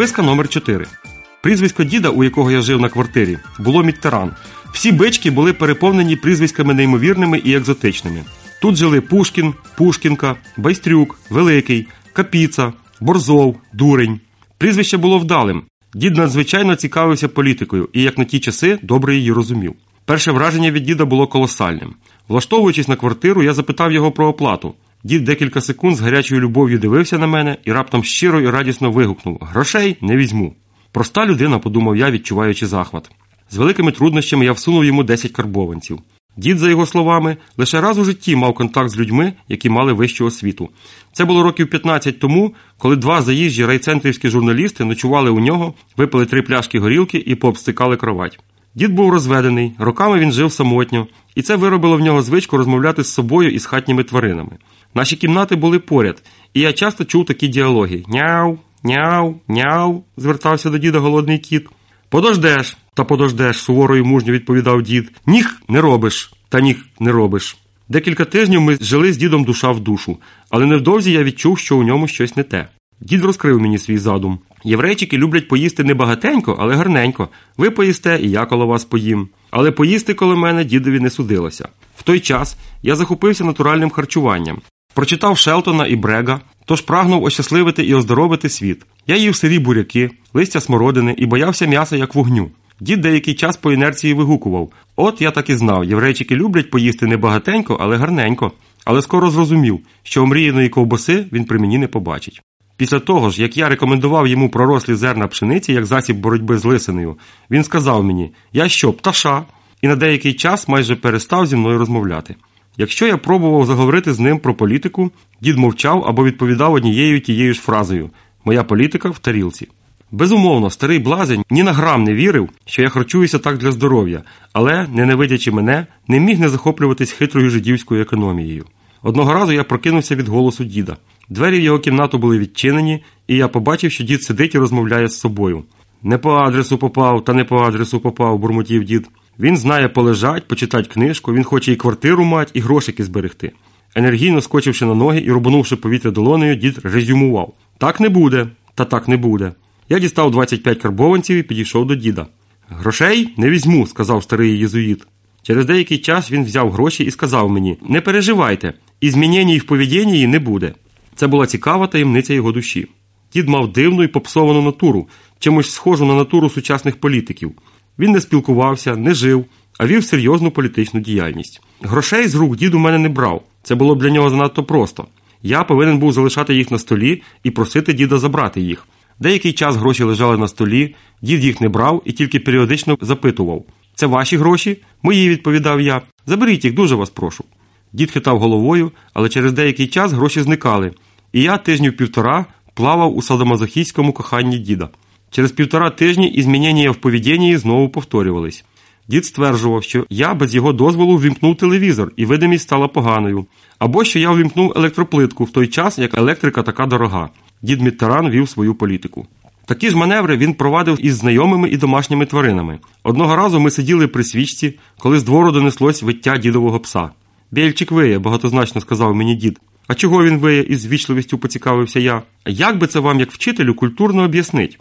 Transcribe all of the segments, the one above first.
Записка номер 4 Прізвисько діда, у якого я жив на квартирі, було Міттеран. Всі бички були переповнені прізвиськами неймовірними і екзотичними. Тут жили Пушкін, Пушкінка, Байстрюк, Великий, Капіца, Борзов, Дурень. Прізвище було вдалим. Дід надзвичайно цікавився політикою і, як на ті часи, добре її розумів. Перше враження від діда було колосальним. Влаштовуючись на квартиру, я запитав його про оплату. Дід декілька секунд з гарячою любов'ю дивився на мене і раптом щиро і радісно вигукнув Грошей не візьму. Проста людина, подумав я, відчуваючи захват. З великими труднощами я всунув йому 10 карбованців. Дід, за його словами, лише раз у житті мав контакт з людьми, які мали вищу освіту. Це було років 15 тому, коли два заїжджі райцентрівські журналісти ночували у нього, випили три пляшки горілки і пообстикали кровать. Дід був розведений, роками він жив самотньо, і це виробило в нього звичку розмовляти з собою і з хатніми тваринами. Наші кімнати були поряд, і я часто чув такі діалоги: Няу, няу, няу, звертався до діда голодний кіт. Подождеш, та подождеш, суворо і мужньо відповідав дід. Ніх не робиш, та ніх не робиш. Декілька тижнів ми жили з дідом душа в душу, але невдовзі я відчув, що у ньому щось не те. Дід розкрив мені свій задум. Єврейчики люблять поїсти не багатенько, але гарненько. Ви поїсте, і я коло вас поїм. Але поїсти коло мене дідові не судилося. В той час я захопився натуральним харчуванням. Прочитав Шелтона і Брега, тож прагнув ощасливити і оздоровити світ. Я їв сирі буряки, листя смородини і боявся м'яса як вогню. Дід деякий час по інерції вигукував: От я так і знав, єврейчики люблять поїсти не багатенько, але гарненько. Але скоро зрозумів, що омріяної ковбаси він при мені не побачить. Після того ж, як я рекомендував йому пророслі зерна пшениці як засіб боротьби з лисиною, він сказав мені: Я що, пташа? І на деякий час майже перестав зі мною розмовляти. Якщо я пробував заговорити з ним про політику, дід мовчав або відповідав однією тією ж фразою Моя політика в тарілці. Безумовно, старий блазень ні на грам не вірив, що я харчуюся так для здоров'я, але, ненавидячи мене, не міг не захоплюватись хитрою жидівською економією. Одного разу я прокинувся від голосу діда. Двері в його кімнату були відчинені, і я побачив, що дід сидить і розмовляє з собою. Не по адресу попав, та не по адресу попав, бурмотів дід. Він знає полежать, почитать книжку, він хоче і квартиру мать, і грошики зберегти. Енергійно скочивши на ноги і рубанувши повітря долонею, дід резюмував: Так не буде, та так не буде. Я дістав 25 карбованців і підійшов до діда. Грошей не візьму, сказав старий єзуїт. Через деякий час він взяв гроші і сказав мені: Не переживайте, і змінень в поведінні не буде. Це була цікава таємниця його душі. Дід мав дивну і попсовану натуру, чимось схожу на натуру сучасних політиків. Він не спілкувався, не жив, а вів серйозну політичну діяльність. Грошей з рук дід у мене не брав. Це було для нього занадто просто. Я повинен був залишати їх на столі і просити діда забрати їх. Деякий час гроші лежали на столі, дід їх не брав і тільки періодично запитував: Це ваші гроші? Мої, відповідав я. Заберіть їх, дуже вас прошу. Дід хитав головою, але через деякий час гроші зникали, і я тижнів півтора плавав у садомазохійському коханні діда. Через півтора тижні і змінення в поведінні знову повторювались. Дід стверджував, що я без його дозволу ввімкнув телевізор, і видимість стала поганою, або що я ввімкнув електроплитку в той час, як електрика така дорога. Дід Міттеран вів свою політику. Такі ж маневри він провадив із знайомими і домашніми тваринами. Одного разу ми сиділи при свічці, коли з двору донеслось виття дідового пса. Бєльчик виє, багатозначно сказав мені дід. А чого він виє? із звічливістю поцікавився я. Як би це вам, як вчителю, культурно об'яснить?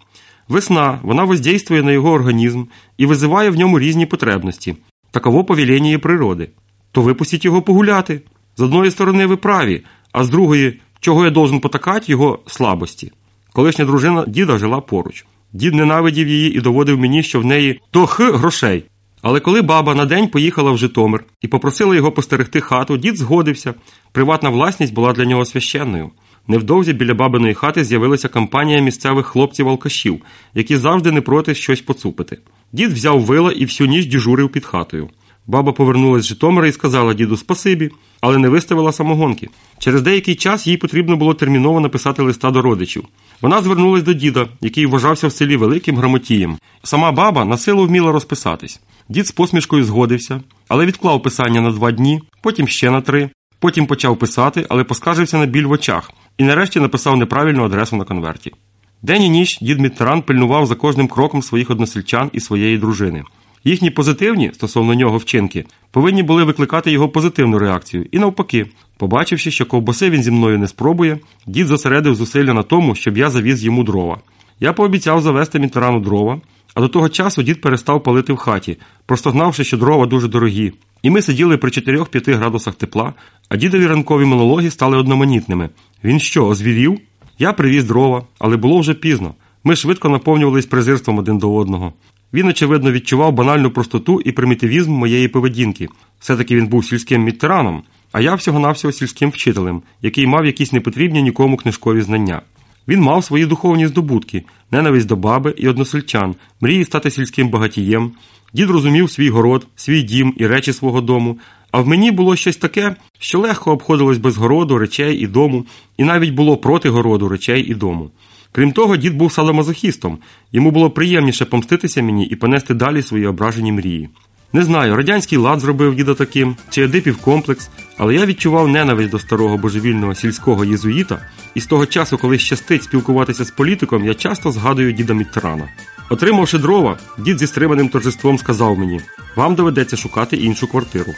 Весна, вона воздействує на його організм і визиває в ньому різні потребності. Таково повеління природи. То випустіть його погуляти. З одної сторони, ви праві, а з другої, чого я должен потакати його слабості. Колишня дружина діда жила поруч. Дід ненавидів її і доводив мені, що в неї то х грошей. Але коли баба на день поїхала в Житомир і попросила його постерегти хату, дід згодився. Приватна власність була для нього священною. Невдовзі біля бабиної хати з'явилася компанія місцевих хлопців-алкашів, які завжди не проти щось поцупити. Дід взяв вила і всю ніч дежурив під хатою. Баба повернулась з Житомира і сказала діду спасибі, але не виставила самогонки. Через деякий час їй потрібно було терміново написати листа до родичів. Вона звернулась до діда, який вважався в селі великим грамотієм. Сама баба на силу вміла розписатись. Дід з посмішкою згодився, але відклав писання на два дні, потім ще на три. Потім почав писати, але поскаржився на біль в очах і нарешті написав неправильну адресу на конверті. День і ніч дід Міттеран пильнував за кожним кроком своїх односельчан і своєї дружини. Їхні позитивні стосовно нього вчинки повинні були викликати його позитивну реакцію. І навпаки, побачивши, що ковбаси він зі мною не спробує, дід зосередив зусилля на тому, щоб я завіз йому дрова. Я пообіцяв завести Мітерану дрова, а до того часу дід перестав палити в хаті, простогнавши, що дрова дуже дорогі. І ми сиділи при 4-5 градусах тепла, а дідові ранкові монологи стали одноманітними. Він що, озвірів? Я привіз дрова, але було вже пізно. Ми швидко наповнювались презирством один до одного. Він, очевидно, відчував банальну простоту і примітивізм моєї поведінки. Все-таки він був сільським міттераном, а я всього-навсього сільським вчителем, який мав якісь непотрібні нікому книжкові знання. Він мав свої духовні здобутки, ненависть до баби і односельчан, мрії стати сільським багатієм. Дід розумів свій город, свій дім і речі свого дому. А в мені було щось таке, що легко обходилось без городу, речей і дому, і навіть було проти городу, речей і дому. Крім того, дід був садомазохістом, йому було приємніше помститися мені і понести далі свої ображені мрії. Не знаю, радянський лад зробив діда таким, чи Едипів комплекс, але я відчував ненависть до старого божевільного сільського єзуїта, і з того часу, коли щастить спілкуватися з політиком, я часто згадую діда Міттерана. Отримавши дрова, дід зі стриманим торжеством сказав мені: вам доведеться шукати іншу квартиру.